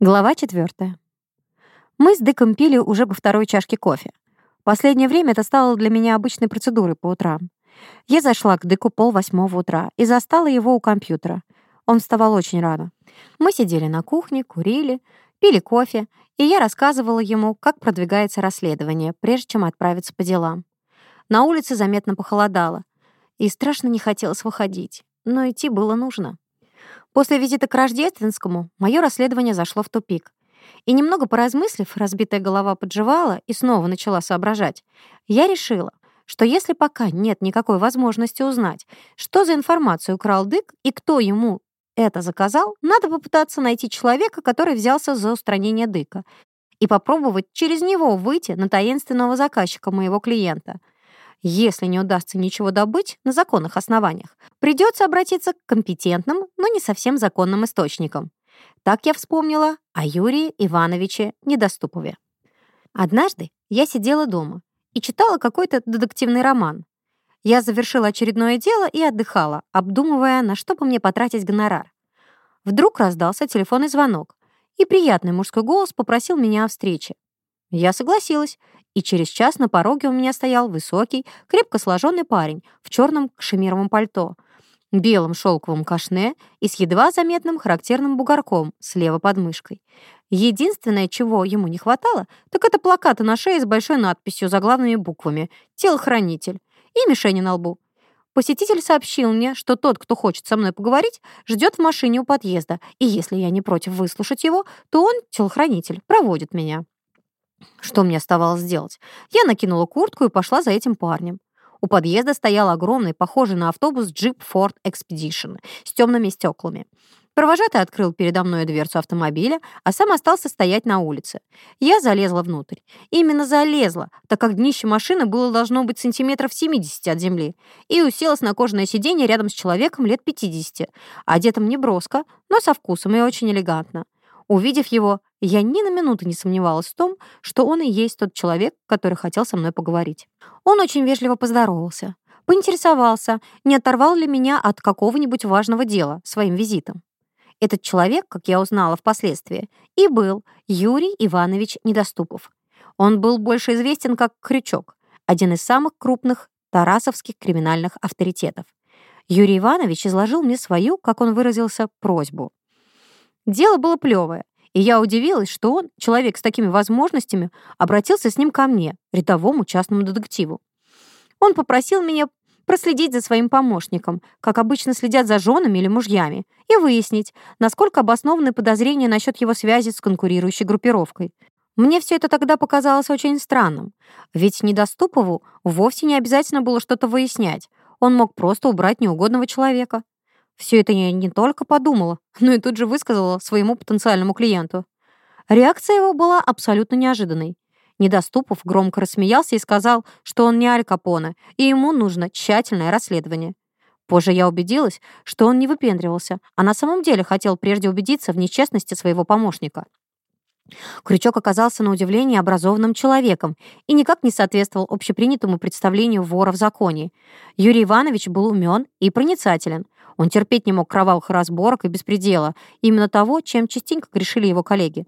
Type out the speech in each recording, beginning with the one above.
Глава 4. Мы с Дыком пили уже по второй чашке кофе. Последнее время это стало для меня обычной процедурой по утрам. Я зашла к Дыку полвосьмого утра и застала его у компьютера. Он вставал очень рано. Мы сидели на кухне, курили, пили кофе, и я рассказывала ему, как продвигается расследование, прежде чем отправиться по делам. На улице заметно похолодало, и страшно не хотелось выходить, но идти было нужно. После визита к Рождественскому мое расследование зашло в тупик. И немного поразмыслив, разбитая голова подживала и снова начала соображать, я решила, что если пока нет никакой возможности узнать, что за информацию украл Дык и кто ему это заказал, надо попытаться найти человека, который взялся за устранение Дыка, и попробовать через него выйти на таинственного заказчика моего клиента — если не удастся ничего добыть на законных основаниях, придется обратиться к компетентным, но не совсем законным источникам. Так я вспомнила о Юрии Ивановиче Недоступове. Однажды я сидела дома и читала какой-то детективный роман. Я завершила очередное дело и отдыхала, обдумывая, на что бы мне потратить гонорар. Вдруг раздался телефонный звонок, и приятный мужской голос попросил меня о встрече. Я согласилась и через час на пороге у меня стоял высокий, крепко сложенный парень в черном кашемировом пальто, белом шелковом кашне и с едва заметным характерным бугорком слева под мышкой. Единственное, чего ему не хватало, так это плаката на шее с большой надписью заглавными буквами «Телохранитель» и мишени на лбу. Посетитель сообщил мне, что тот, кто хочет со мной поговорить, ждет в машине у подъезда, и если я не против выслушать его, то он, телохранитель, проводит меня. Что мне оставалось сделать? Я накинула куртку и пошла за этим парнем. У подъезда стоял огромный, похожий на автобус джип Ford Expedition с темными стеклами. Провожатый открыл передо мной дверцу автомобиля, а сам остался стоять на улице. Я залезла внутрь. Именно залезла, так как днище машины было должно быть сантиметров 70 от земли, и уселась на кожаное сиденье рядом с человеком лет 50, одетым не броско, но со вкусом и очень элегантно. Увидев его, я ни на минуту не сомневалась в том, что он и есть тот человек, который хотел со мной поговорить. Он очень вежливо поздоровался, поинтересовался, не оторвал ли меня от какого-нибудь важного дела своим визитом. Этот человек, как я узнала впоследствии, и был Юрий Иванович Недоступов. Он был больше известен как Крючок, один из самых крупных тарасовских криминальных авторитетов. Юрий Иванович изложил мне свою, как он выразился, просьбу. Дело было плевое и я удивилась, что он, человек с такими возможностями, обратился с ним ко мне, рядовому частному детективу. Он попросил меня проследить за своим помощником, как обычно следят за женами или мужьями, и выяснить, насколько обоснованы подозрения насчет его связи с конкурирующей группировкой. Мне все это тогда показалось очень странным, ведь недоступову вовсе не обязательно было что-то выяснять, он мог просто убрать неугодного человека. Все это я не только подумала, но и тут же высказала своему потенциальному клиенту. Реакция его была абсолютно неожиданной. Недоступов громко рассмеялся и сказал, что он не Аль Капоне, и ему нужно тщательное расследование. Позже я убедилась, что он не выпендривался, а на самом деле хотел прежде убедиться в нечестности своего помощника. Крючок оказался на удивление образованным человеком и никак не соответствовал общепринятому представлению вора в законе. Юрий Иванович был умен и проницателен — он терпеть не мог кровавых разборок и беспредела, именно того, чем частенько грешили его коллеги.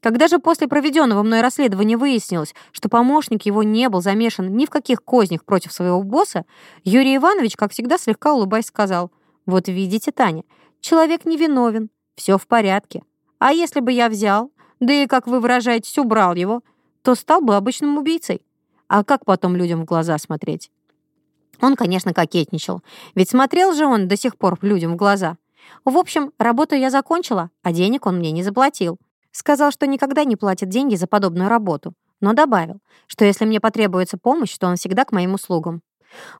Когда же после проведенного мной расследования выяснилось, что помощник его не был замешан ни в каких кознях против своего босса, Юрий Иванович, как всегда, слегка улыбаясь, сказал, «Вот видите, Таня, человек невиновен, все в порядке. А если бы я взял, да и, как вы выражаетесь, убрал его, то стал бы обычным убийцей. А как потом людям в глаза смотреть?» Он, конечно, кокетничал, ведь смотрел же он до сих пор людям в глаза. В общем, работу я закончила, а денег он мне не заплатил. Сказал, что никогда не платит деньги за подобную работу, но добавил, что если мне потребуется помощь, то он всегда к моим услугам.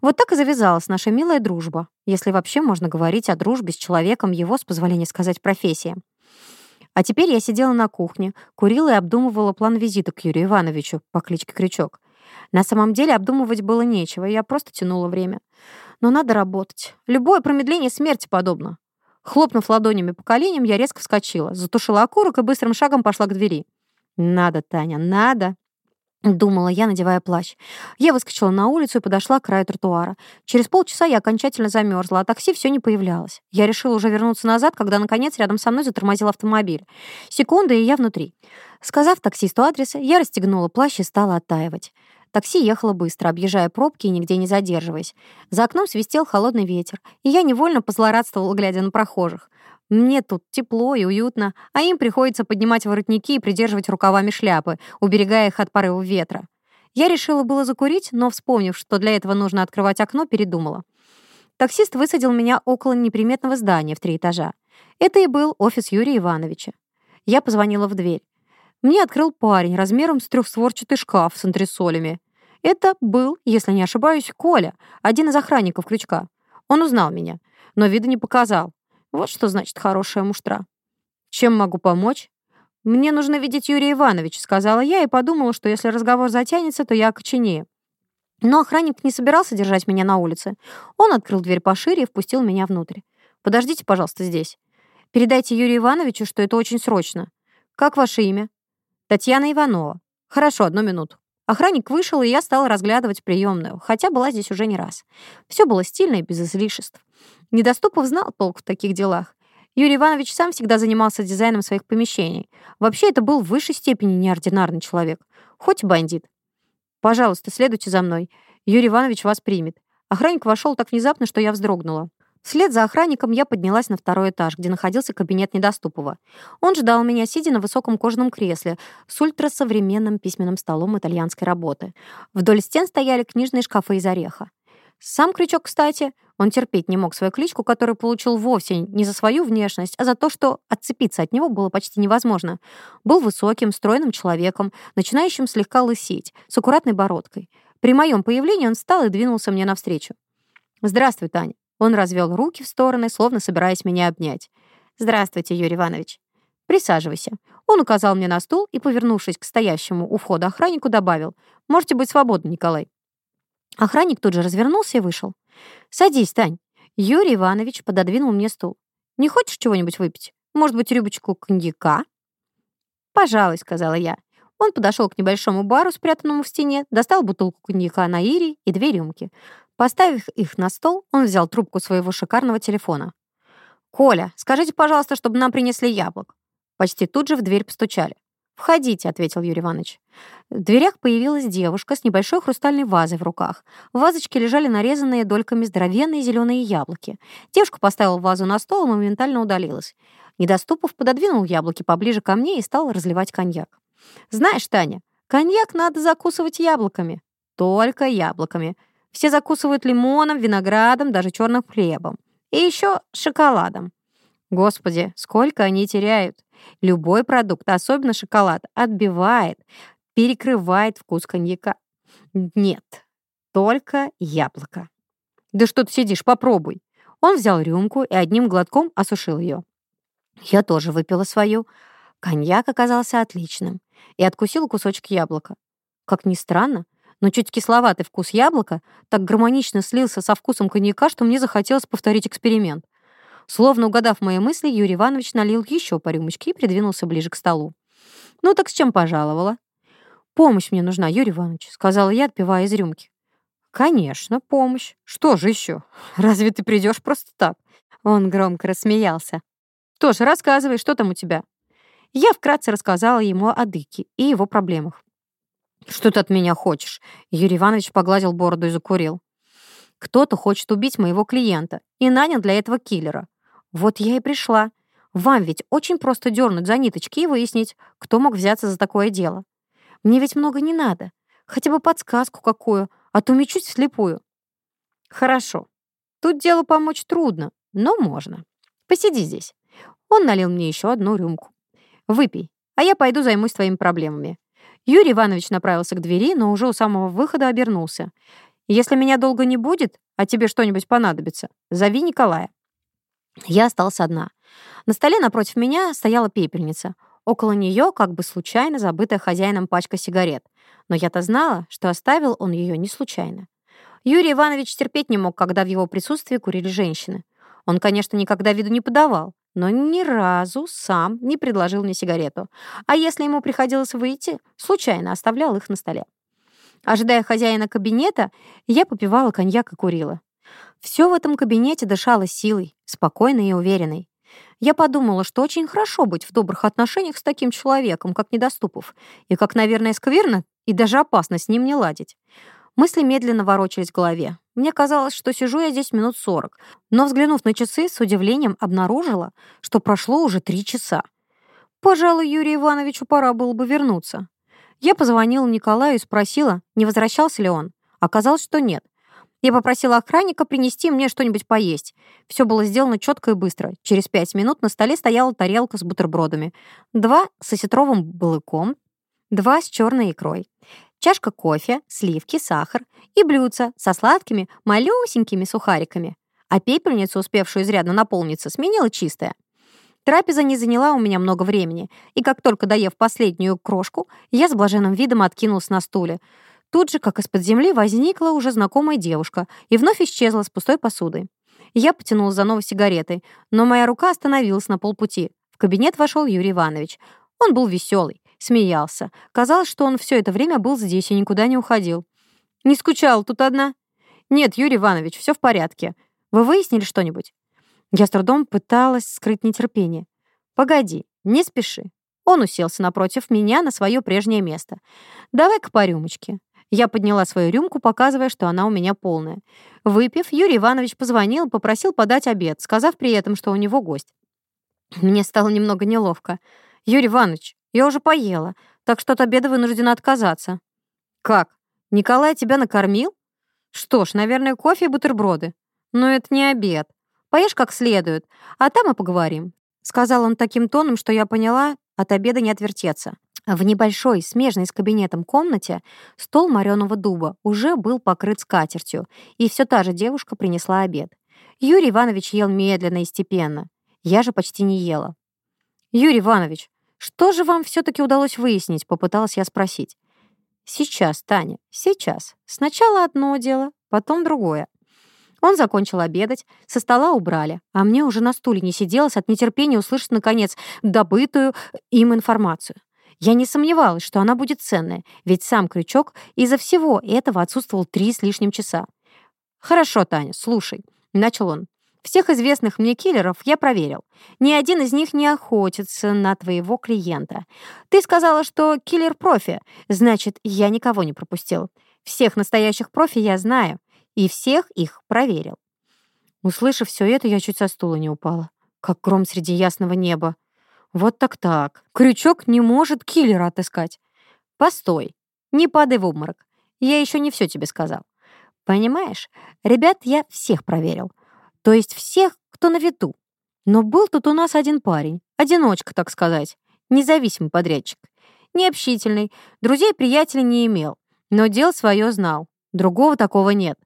Вот так и завязалась наша милая дружба, если вообще можно говорить о дружбе с человеком его, с позволения сказать, профессии. А теперь я сидела на кухне, курила и обдумывала план визита к Юрию Ивановичу по кличке Крючок. На самом деле обдумывать было нечего, я просто тянула время. Но надо работать. Любое промедление смерти подобно. Хлопнув ладонями по коленям, я резко вскочила, затушила окурок и быстрым шагом пошла к двери. «Надо, Таня, надо!» Думала я, надевая плащ. Я выскочила на улицу и подошла к краю тротуара. Через полчаса я окончательно замерзла, а такси все не появлялось. Я решила уже вернуться назад, когда, наконец, рядом со мной затормозил автомобиль. Секунда, и я внутри. Сказав таксисту адреса, я расстегнула плащ и стала оттаивать. Такси ехало быстро, объезжая пробки и нигде не задерживаясь. За окном свистел холодный ветер, и я невольно позлорадствовал, глядя на прохожих. Мне тут тепло и уютно, а им приходится поднимать воротники и придерживать рукавами шляпы, уберегая их от порыва ветра. Я решила было закурить, но, вспомнив, что для этого нужно открывать окно, передумала. Таксист высадил меня около неприметного здания в три этажа. Это и был офис Юрия Ивановича. Я позвонила в дверь. Мне открыл парень размером с трехстворчатый шкаф с антресолями. Это был, если не ошибаюсь, Коля, один из охранников крючка. Он узнал меня, но вида не показал. Вот что значит хорошая муштра. Чем могу помочь? «Мне нужно видеть Юрия Ивановича», — сказала я и подумала, что если разговор затянется, то я окоченею. Но охранник не собирался держать меня на улице. Он открыл дверь пошире и впустил меня внутрь. «Подождите, пожалуйста, здесь. Передайте Юрию Ивановичу, что это очень срочно. Как ваше имя?» Татьяна Иванова. Хорошо, одну минуту. Охранник вышел, и я стала разглядывать приемную, хотя была здесь уже не раз. Все было стильно и без излишеств. Недоступов знал толк в таких делах. Юрий Иванович сам всегда занимался дизайном своих помещений. Вообще, это был в высшей степени неординарный человек. Хоть бандит. «Пожалуйста, следуйте за мной. Юрий Иванович вас примет». Охранник вошел так внезапно, что я вздрогнула. Вслед за охранником я поднялась на второй этаж, где находился кабинет недоступного. Он ждал меня, сидя на высоком кожаном кресле с ультрасовременным письменным столом итальянской работы. Вдоль стен стояли книжные шкафы из ореха. Сам крючок, кстати, он терпеть не мог свою кличку, которую получил вовсе не за свою внешность, а за то, что отцепиться от него было почти невозможно. Был высоким, стройным человеком, начинающим слегка лысеть, с аккуратной бородкой. При моем появлении он встал и двинулся мне навстречу. «Здравствуй, Таня. Он развел руки в стороны, словно собираясь меня обнять. «Здравствуйте, Юрий Иванович. Присаживайся». Он указал мне на стул и, повернувшись к стоящему у входа охраннику, добавил «Можете быть свободны, Николай». Охранник тут же развернулся и вышел. «Садись, Тань». Юрий Иванович пододвинул мне стул. «Не хочешь чего-нибудь выпить? Может быть, рюбочку коньяка?» «Пожалуй», — сказала я. Он подошел к небольшому бару, спрятанному в стене, достал бутылку коньяка на ире и две рюмки. Поставив их на стол, он взял трубку своего шикарного телефона. «Коля, скажите, пожалуйста, чтобы нам принесли яблок». Почти тут же в дверь постучали. «Входите», — ответил Юрий Иванович. В дверях появилась девушка с небольшой хрустальной вазой в руках. В вазочке лежали нарезанные дольками здоровенные зеленые яблоки. Девушка поставила вазу на стол и моментально удалилась. Недоступов пододвинул яблоки поближе ко мне и стал разливать коньяк. «Знаешь, Таня, коньяк надо закусывать яблоками. Только яблоками. Все закусывают лимоном, виноградом, даже черным хлебом. И еще шоколадом. Господи, сколько они теряют. Любой продукт, особенно шоколад, отбивает, перекрывает вкус коньяка. Нет, только яблоко. Да что ты сидишь, попробуй. Он взял рюмку и одним глотком осушил ее. Я тоже выпила свою. Коньяк оказался отличным и откусил кусочек яблока. Как ни странно, но чуть кисловатый вкус яблока так гармонично слился со вкусом коньяка, что мне захотелось повторить эксперимент. Словно угадав мои мысли, Юрий Иванович налил еще по рюмочке и придвинулся ближе к столу. «Ну так с чем пожаловала?» «Помощь мне нужна, Юрий Иванович», — сказала я, отпивая из рюмки. «Конечно, помощь. Что же еще? Разве ты придешь просто так?» Он громко рассмеялся. «Тоже рассказывай, что там у тебя?» Я вкратце рассказала ему о Дыке и его проблемах. «Что ты от меня хочешь?» Юрий Иванович погладил бороду и закурил. «Кто-то хочет убить моего клиента и нанял для этого киллера. Вот я и пришла. Вам ведь очень просто дернуть за ниточки и выяснить, кто мог взяться за такое дело. Мне ведь много не надо. Хотя бы подсказку какую, а то мечусь вслепую». «Хорошо. Тут делу помочь трудно, но можно. Посиди здесь». Он налил мне еще одну рюмку. «Выпей, а я пойду займусь твоими проблемами. Юрий Иванович направился к двери, но уже у самого выхода обернулся. «Если меня долго не будет, а тебе что-нибудь понадобится, зови Николая». Я осталась одна. На столе напротив меня стояла пепельница. Около нее, как бы случайно, забытая хозяином пачка сигарет. Но я-то знала, что оставил он ее не случайно. Юрий Иванович терпеть не мог, когда в его присутствии курили женщины. Он, конечно, никогда виду не подавал, но ни разу сам не предложил мне сигарету. А если ему приходилось выйти, случайно оставлял их на столе. Ожидая хозяина кабинета, я попивала коньяк и курила. Все в этом кабинете дышало силой, спокойной и уверенной. Я подумала, что очень хорошо быть в добрых отношениях с таким человеком, как Недоступов, и как, наверное, скверно и даже опасно с ним не ладить. Мысли медленно ворочались в голове. Мне казалось, что сижу я здесь минут сорок, но, взглянув на часы, с удивлением обнаружила, что прошло уже три часа. Пожалуй, Юрию Ивановичу пора было бы вернуться. Я позвонила Николаю и спросила, не возвращался ли он. Оказалось, что нет. Я попросила охранника принести мне что-нибудь поесть. Все было сделано четко и быстро. Через пять минут на столе стояла тарелка с бутербродами. Два с осетровым балыком, два с черной икрой чашка кофе, сливки, сахар и блюдца со сладкими, малюсенькими сухариками. А пепельницу, успевшую изрядно наполниться, сменила чистая. Трапеза не заняла у меня много времени, и как только доев последнюю крошку, я с блаженным видом откинулась на стуле. Тут же, как из-под земли, возникла уже знакомая девушка и вновь исчезла с пустой посудой. Я потянула за новой сигаретой, но моя рука остановилась на полпути. В кабинет вошел Юрий Иванович. Он был веселый. Смеялся. Казалось, что он все это время был здесь и никуда не уходил. «Не скучал, тут одна?» «Нет, Юрий Иванович, все в порядке. Вы выяснили что-нибудь?» Я с трудом пыталась скрыть нетерпение. «Погоди, не спеши». Он уселся напротив меня на свое прежнее место. «Давай-ка по рюмочке». Я подняла свою рюмку, показывая, что она у меня полная. Выпив, Юрий Иванович позвонил, попросил подать обед, сказав при этом, что у него гость. Мне стало немного неловко. «Юрий Иванович, я уже поела, так что от обеда вынуждена отказаться». «Как? Николай тебя накормил?» «Что ж, наверное, кофе и бутерброды. Но это не обед. Поешь как следует, а там и поговорим». Сказал он таким тоном, что я поняла, от обеда не отвертеться. В небольшой, смежной с кабинетом комнате стол мореного дуба уже был покрыт скатертью, и все та же девушка принесла обед. Юрий Иванович ел медленно и степенно. Я же почти не ела. «Юрий Иванович, «Что же вам все-таки удалось выяснить?» — попыталась я спросить. «Сейчас, Таня, сейчас. Сначала одно дело, потом другое». Он закончил обедать, со стола убрали, а мне уже на стуле не сиделось от нетерпения услышать, наконец, добытую им информацию. Я не сомневалась, что она будет ценная, ведь сам крючок из-за всего этого отсутствовал три с лишним часа. «Хорошо, Таня, слушай», — начал он. Всех известных мне киллеров я проверил. Ни один из них не охотится на твоего клиента. Ты сказала, что киллер профи. Значит, я никого не пропустил. Всех настоящих профи я знаю. И всех их проверил. Услышав все это, я чуть со стула не упала. Как гром среди ясного неба. Вот так-так. Крючок не может киллера отыскать. Постой. Не падай в обморок. Я еще не все тебе сказал. Понимаешь, ребят, я всех проверил то есть всех, кто на виду. Но был тут у нас один парень, одиночка, так сказать, независимый подрядчик. Необщительный, друзей-приятелей не имел, но дел свое знал. Другого такого нет.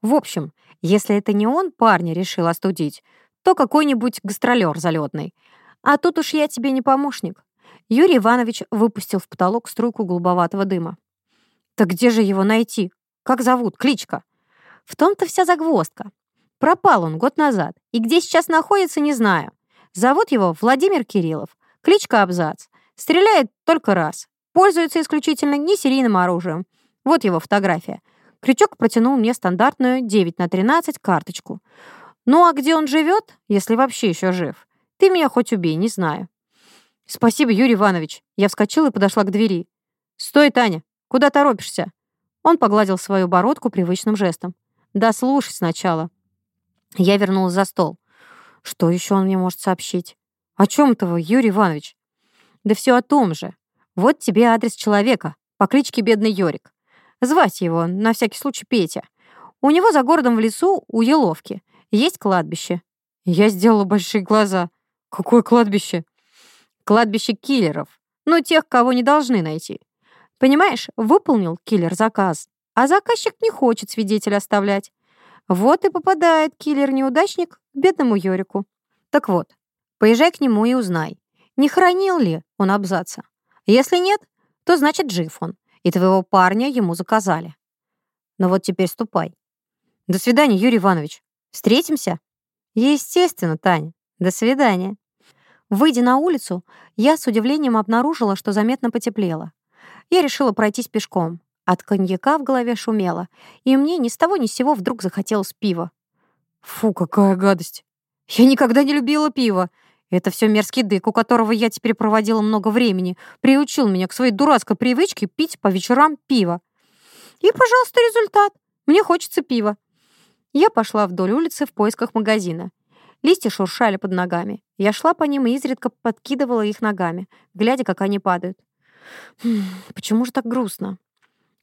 В общем, если это не он парня решил остудить, то какой-нибудь гастролер залетный. А тут уж я тебе не помощник. Юрий Иванович выпустил в потолок струйку голубоватого дыма. «Так где же его найти? Как зовут? Кличка?» «В том-то вся загвоздка. Пропал он год назад, и где сейчас находится, не знаю. Зовут его Владимир Кириллов, кличка Абзац. Стреляет только раз, пользуется исключительно несерийным оружием. Вот его фотография. Крючок протянул мне стандартную 9 на 13 карточку. Ну а где он живет, если вообще еще жив? Ты меня хоть убей, не знаю. Спасибо, Юрий Иванович. Я вскочила и подошла к двери. Стой, Таня, куда торопишься? Он погладил свою бородку привычным жестом. Да слушай сначала. Я вернулась за стол. Что еще он мне может сообщить? О чем это вы, Юрий Иванович? Да все о том же. Вот тебе адрес человека по кличке Бедный Йорик. Звать его, на всякий случай, Петя. У него за городом в лесу, у Еловки, есть кладбище. Я сделала большие глаза. Какое кладбище? Кладбище киллеров. Ну, тех, кого не должны найти. Понимаешь, выполнил киллер заказ, а заказчик не хочет свидетеля оставлять. Вот и попадает киллер-неудачник к бедному Йорику. Так вот, поезжай к нему и узнай, не хранил ли он абзаца. Если нет, то значит жив он, и твоего парня ему заказали. Но вот теперь ступай. До свидания, Юрий Иванович. Встретимся? Естественно, Таня. До свидания. Выйдя на улицу, я с удивлением обнаружила, что заметно потеплело. Я решила пройтись пешком. От коньяка в голове шумело, и мне ни с того ни с сего вдруг захотелось пива. Фу, какая гадость! Я никогда не любила пиво! Это все мерзкий дык, у которого я теперь проводила много времени, приучил меня к своей дурацкой привычке пить по вечерам пиво. И, пожалуйста, результат. Мне хочется пива. Я пошла вдоль улицы в поисках магазина. Листья шуршали под ногами. Я шла по ним и изредка подкидывала их ногами, глядя, как они падают. Почему же так грустно?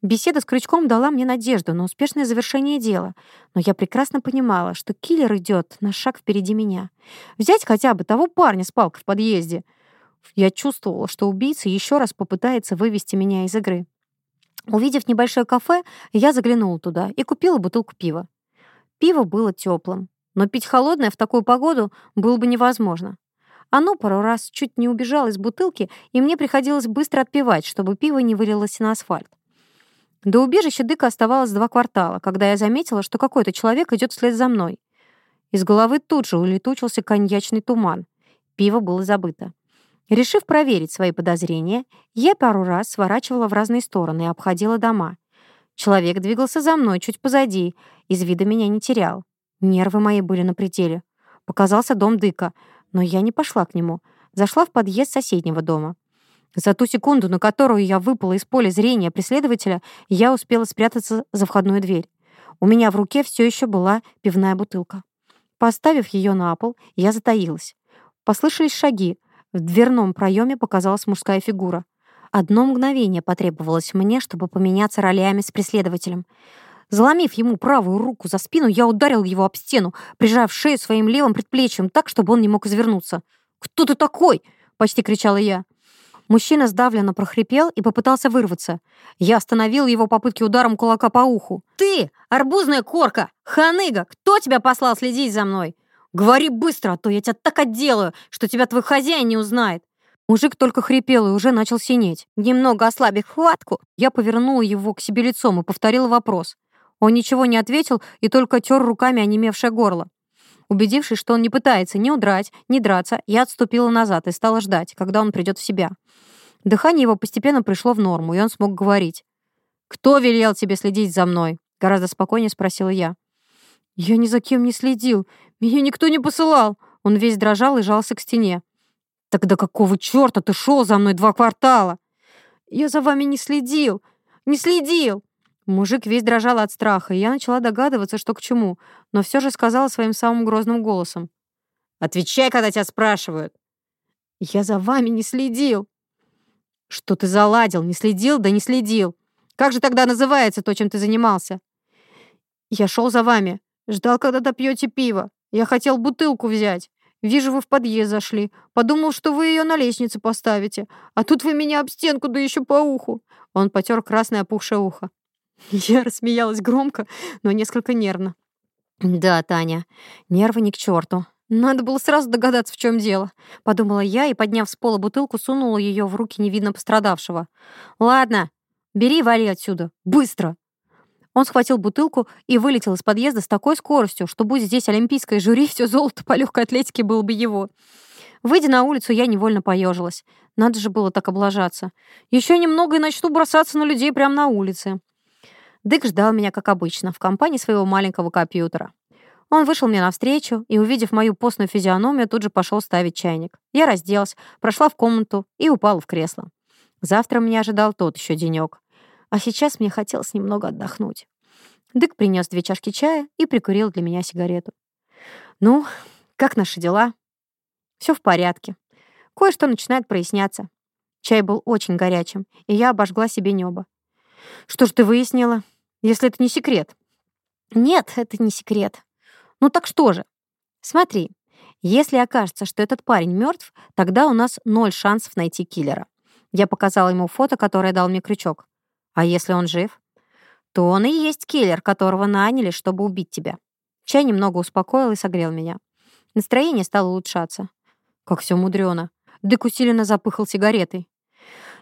Беседа с Крючком дала мне надежду на успешное завершение дела, но я прекрасно понимала, что киллер идет на шаг впереди меня. Взять хотя бы того парня с палкой в подъезде. Я чувствовала, что убийца еще раз попытается вывести меня из игры. Увидев небольшое кафе, я заглянула туда и купила бутылку пива. Пиво было теплым, но пить холодное в такую погоду было бы невозможно. Оно пару раз чуть не убежало из бутылки, и мне приходилось быстро отпивать, чтобы пиво не вылилось на асфальт. До убежища Дыка оставалось два квартала, когда я заметила, что какой-то человек идет вслед за мной. Из головы тут же улетучился коньячный туман. Пиво было забыто. Решив проверить свои подозрения, я пару раз сворачивала в разные стороны и обходила дома. Человек двигался за мной чуть позади, из вида меня не терял. Нервы мои были на пределе. Показался дом Дыка, но я не пошла к нему. Зашла в подъезд соседнего дома. За ту секунду, на которую я выпала из поля зрения преследователя, я успела спрятаться за входную дверь. У меня в руке все еще была пивная бутылка. Поставив ее на пол, я затаилась. Послышались шаги. В дверном проеме показалась мужская фигура. Одно мгновение потребовалось мне, чтобы поменяться ролями с преследователем. Заломив ему правую руку за спину, я ударил его об стену, прижав шею своим левым предплечьем так, чтобы он не мог извернуться. «Кто ты такой?» — почти кричала я. Мужчина сдавленно прохрипел и попытался вырваться. Я остановил его попытки ударом кулака по уху. «Ты, арбузная корка! Ханыга! Кто тебя послал следить за мной? Говори быстро, а то я тебя так отделаю, что тебя твой хозяин не узнает!» Мужик только хрипел и уже начал синеть. Немного ослабив хватку, я повернул его к себе лицом и повторил вопрос. Он ничего не ответил и только тер руками онемевшее горло. Убедившись, что он не пытается ни удрать, ни драться, я отступила назад и стала ждать, когда он придет в себя. Дыхание его постепенно пришло в норму, и он смог говорить. «Кто велел тебе следить за мной?» — гораздо спокойнее спросила я. «Я ни за кем не следил. Меня никто не посылал». Он весь дрожал и жался к стене. «Тогда какого черта ты шел за мной два квартала?» «Я за вами не следил. Не следил!» Мужик весь дрожал от страха, и я начала догадываться, что к чему, но все же сказала своим самым грозным голосом. «Отвечай, когда тебя спрашивают!» «Я за вами не следил!» «Что ты заладил? Не следил? Да не следил! Как же тогда называется то, чем ты занимался?» «Я шел за вами. Ждал, когда допьете пиво. Я хотел бутылку взять. Вижу, вы в подъезд зашли. Подумал, что вы ее на лестнице поставите. А тут вы меня об стенку, да еще по уху!» Он потер красное опухшее ухо. Я рассмеялась громко, но несколько нервно. «Да, Таня, нервы ни не к черту. Надо было сразу догадаться, в чем дело», — подумала я и, подняв с пола бутылку, сунула ее в руки невидно пострадавшего. «Ладно, бери и вали отсюда. Быстро!» Он схватил бутылку и вылетел из подъезда с такой скоростью, что, будь здесь олимпийское жюри, все золото по легкой атлетике было бы его. Выйдя на улицу, я невольно поежилась. Надо же было так облажаться. Еще немного и начну бросаться на людей прямо на улице. Дык ждал меня, как обычно, в компании своего маленького компьютера. Он вышел мне навстречу и, увидев мою постную физиономию, тут же пошел ставить чайник. Я разделась, прошла в комнату и упала в кресло. Завтра меня ожидал тот еще денек. А сейчас мне хотелось немного отдохнуть. Дык принес две чашки чая и прикурил для меня сигарету. «Ну, как наши дела?» «Все в порядке. Кое-что начинает проясняться. Чай был очень горячим, и я обожгла себе небо. «Что ж ты выяснила?» если это не секрет. Нет, это не секрет. Ну так что же? Смотри, если окажется, что этот парень мертв, тогда у нас ноль шансов найти киллера. Я показала ему фото, которое дал мне крючок. А если он жив? То он и есть киллер, которого наняли, чтобы убить тебя. Чай немного успокоил и согрел меня. Настроение стало улучшаться. Как все мудрено. Дык усиленно запыхал сигаретой.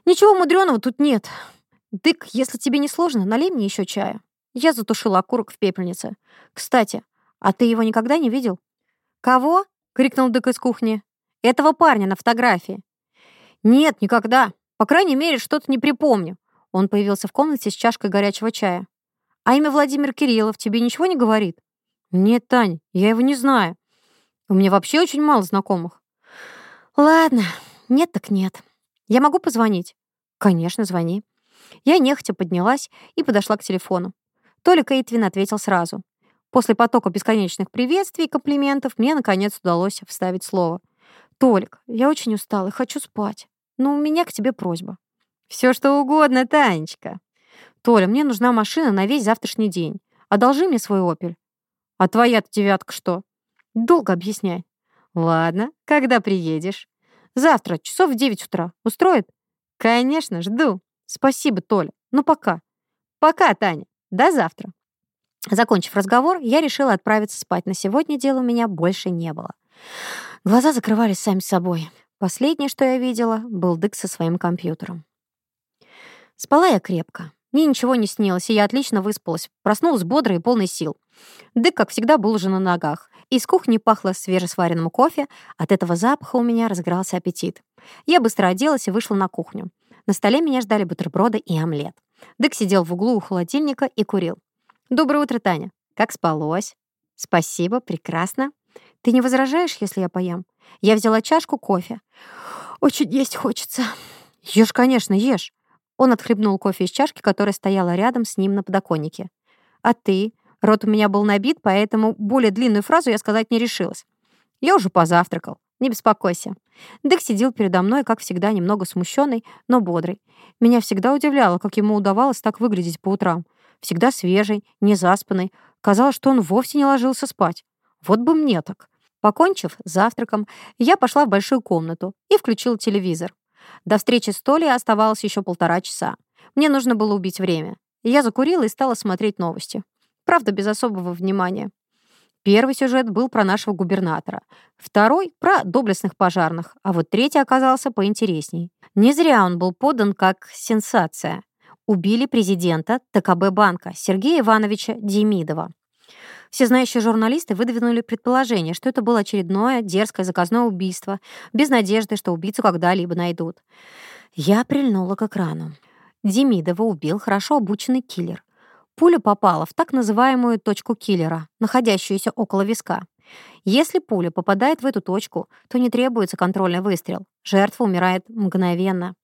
Ничего мудреного тут нет. «Дык, если тебе не сложно, налей мне еще чая». Я затушила окурок в пепельнице. «Кстати, а ты его никогда не видел?» «Кого?» — крикнул Дык из кухни. «Этого парня на фотографии». «Нет, никогда. По крайней мере, что-то не припомню». Он появился в комнате с чашкой горячего чая. «А имя Владимир Кириллов тебе ничего не говорит?» «Нет, Тань, я его не знаю. У меня вообще очень мало знакомых». «Ладно, нет так нет. Я могу позвонить?» «Конечно, звони. Я нехотя поднялась и подошла к телефону. Толик Эйтвин ответил сразу. После потока бесконечных приветствий и комплиментов мне, наконец, удалось вставить слово. «Толик, я очень устал и хочу спать, но у меня к тебе просьба». «Все что угодно, Танечка». «Толя, мне нужна машина на весь завтрашний день. Одолжи мне свой «Опель». «А твоя-то девятка что?» «Долго объясняй». «Ладно, когда приедешь?» «Завтра, часов в девять утра. Устроит?» «Конечно, жду». Спасибо, Толя. Ну пока. Пока, Таня. До завтра. Закончив разговор, я решила отправиться спать. На сегодня дел у меня больше не было. Глаза закрывались сами собой. Последнее, что я видела, был Дык со своим компьютером. Спала я крепко. Мне ничего не снилось, и я отлично выспалась. Проснулась бодрой и полной сил. Дык, как всегда, был уже на ногах. Из кухни пахло свежесваренным кофе. От этого запаха у меня разыгрался аппетит. Я быстро оделась и вышла на кухню. На столе меня ждали бутерброды и омлет. Дык сидел в углу у холодильника и курил. «Доброе утро, Таня. Как спалось?» «Спасибо, прекрасно. Ты не возражаешь, если я поем? Я взяла чашку кофе. Очень есть хочется». «Ешь, конечно, ешь». Он отхлебнул кофе из чашки, которая стояла рядом с ним на подоконнике. «А ты?» Рот у меня был набит, поэтому более длинную фразу я сказать не решилась. «Я уже позавтракал. Не беспокойся. Дык сидел передо мной, как всегда, немного смущенный, но бодрый. Меня всегда удивляло, как ему удавалось так выглядеть по утрам. Всегда свежий, не заспанный. Казалось, что он вовсе не ложился спать. Вот бы мне так. Покончив с завтраком, я пошла в большую комнату и включила телевизор. До встречи с Толей оставалось еще полтора часа. Мне нужно было убить время. Я закурила и стала смотреть новости. Правда, без особого внимания. Первый сюжет был про нашего губернатора, второй — про доблестных пожарных, а вот третий оказался поинтересней. Не зря он был подан как сенсация. Убили президента ТКБ банка Сергея Ивановича Демидова. Все знающие журналисты выдвинули предположение, что это было очередное дерзкое заказное убийство, без надежды, что убийцу когда-либо найдут. Я прильнула к экрану. Демидова убил хорошо обученный киллер. Пуля попала в так называемую точку киллера, находящуюся около виска. Если пуля попадает в эту точку, то не требуется контрольный выстрел. Жертва умирает мгновенно.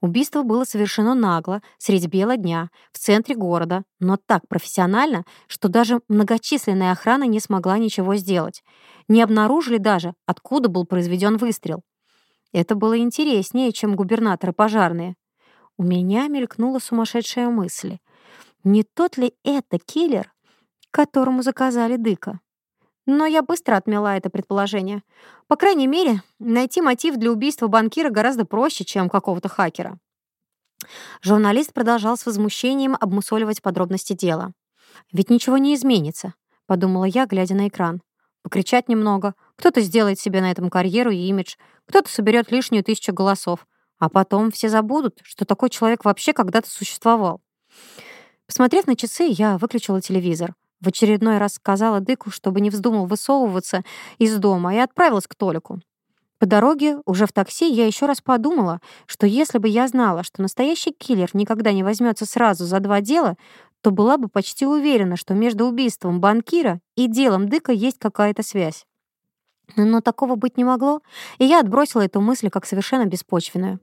Убийство было совершено нагло, средь бела дня, в центре города, но так профессионально, что даже многочисленная охрана не смогла ничего сделать. Не обнаружили даже, откуда был произведен выстрел. Это было интереснее, чем губернаторы пожарные. У меня мелькнула сумасшедшая мысль. Не тот ли это киллер, которому заказали дыка? Но я быстро отмела это предположение. По крайней мере, найти мотив для убийства банкира гораздо проще, чем какого-то хакера. Журналист продолжал с возмущением обмусоливать подробности дела. «Ведь ничего не изменится», — подумала я, глядя на экран. «Покричать немного. Кто-то сделает себе на этом карьеру и имидж. Кто-то соберет лишнюю тысячу голосов. А потом все забудут, что такой человек вообще когда-то существовал». Посмотрев на часы, я выключила телевизор. В очередной раз сказала Дыку, чтобы не вздумал высовываться из дома, и отправилась к Толику. По дороге, уже в такси, я еще раз подумала, что если бы я знала, что настоящий киллер никогда не возьмется сразу за два дела, то была бы почти уверена, что между убийством банкира и делом Дыка есть какая-то связь. Но такого быть не могло, и я отбросила эту мысль как совершенно беспочвенную.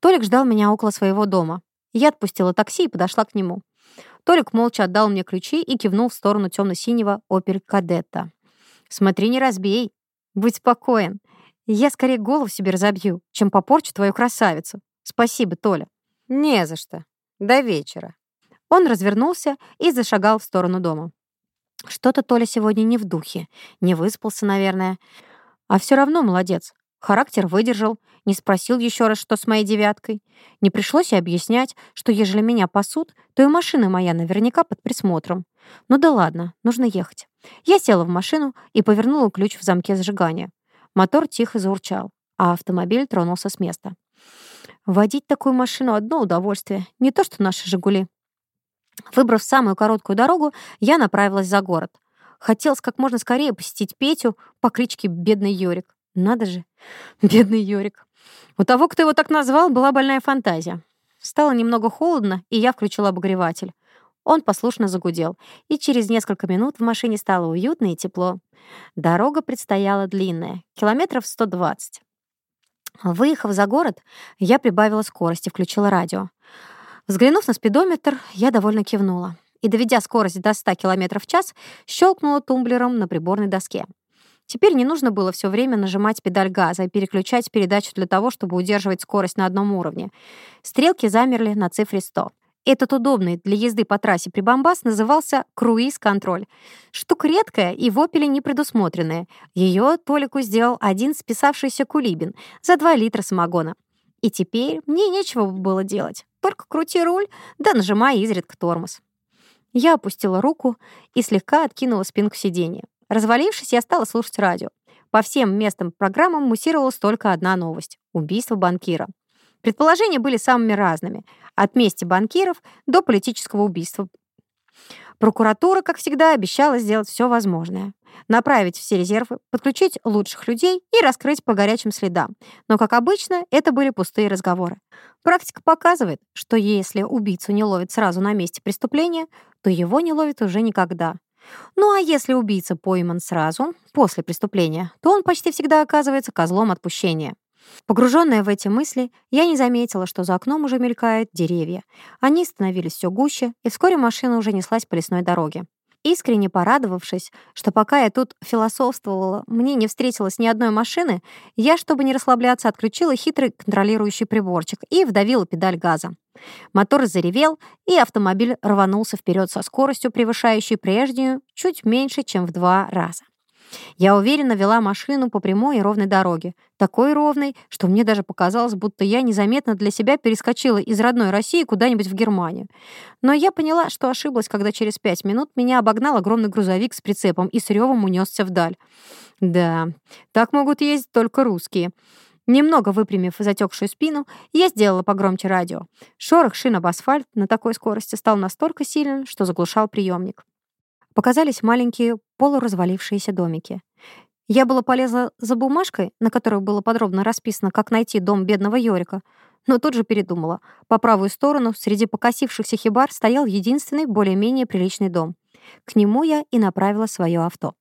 Толик ждал меня около своего дома. Я отпустила такси и подошла к нему. Толик молча отдал мне ключи и кивнул в сторону темно-синего опер кадетта. «Смотри, не разбей. Будь спокоен. Я скорее голову себе разобью, чем попорчу твою красавицу. Спасибо, Толя». «Не за что. До вечера». Он развернулся и зашагал в сторону дома. Что-то Толя сегодня не в духе. Не выспался, наверное. А все равно молодец. Характер выдержал, не спросил еще раз, что с моей девяткой. Не пришлось и объяснять, что ежели меня пасут, то и машина моя наверняка под присмотром. Ну да ладно, нужно ехать. Я села в машину и повернула ключ в замке зажигания. Мотор тихо заурчал, а автомобиль тронулся с места. Водить такую машину — одно удовольствие, не то что наши «Жигули». Выбрав самую короткую дорогу, я направилась за город. Хотелось как можно скорее посетить Петю по кличке Бедный Юрик. Надо же, бедный Йорик. У того, кто его так назвал, была больная фантазия. Стало немного холодно, и я включила обогреватель. Он послушно загудел, и через несколько минут в машине стало уютно и тепло. Дорога предстояла длинная, километров 120. Выехав за город, я прибавила скорость и включила радио. Взглянув на спидометр, я довольно кивнула и, доведя скорость до 100 км в час, щелкнула тумблером на приборной доске. Теперь не нужно было все время нажимать педаль газа и переключать передачу для того, чтобы удерживать скорость на одном уровне. Стрелки замерли на цифре 100. Этот удобный для езды по трассе прибамбас назывался «круиз-контроль». Штука редкая и в «Опеле» не предусмотренная. Ее Толику сделал один списавшийся кулибин за 2 литра самогона. И теперь мне нечего было делать. Только крути руль, да нажимай изредка тормоз. Я опустила руку и слегка откинула спинку сиденья. Развалившись, я стала слушать радио. По всем местным программам муссировалась только одна новость – убийство банкира. Предположения были самыми разными – от мести банкиров до политического убийства. Прокуратура, как всегда, обещала сделать все возможное. Направить все резервы, подключить лучших людей и раскрыть по горячим следам. Но, как обычно, это были пустые разговоры. Практика показывает, что если убийцу не ловят сразу на месте преступления, то его не ловят уже никогда. Ну а если убийца пойман сразу, после преступления, то он почти всегда оказывается козлом отпущения. Погруженная в эти мысли, я не заметила, что за окном уже мелькают деревья. Они становились все гуще, и вскоре машина уже неслась по лесной дороге искренне порадовавшись, что пока я тут философствовала, мне не встретилось ни одной машины, я, чтобы не расслабляться, отключила хитрый контролирующий приборчик и вдавила педаль газа. Мотор заревел, и автомобиль рванулся вперед со скоростью, превышающей прежнюю чуть меньше, чем в два раза. Я уверенно вела машину по прямой и ровной дороге, такой ровной, что мне даже показалось, будто я незаметно для себя перескочила из родной России куда-нибудь в Германию. Но я поняла, что ошиблась, когда через пять минут меня обогнал огромный грузовик с прицепом и с ревом унесся вдаль. Да, так могут ездить только русские. Немного выпрямив затекшую спину, я сделала погромче радио. Шорох шин об асфальт на такой скорости стал настолько силен, что заглушал приемник. Показались маленькие полуразвалившиеся домики. Я была полезла за бумажкой, на которой было подробно расписано, как найти дом бедного Йорика, но тут же передумала. По правую сторону, среди покосившихся хибар, стоял единственный более-менее приличный дом. К нему я и направила свое авто.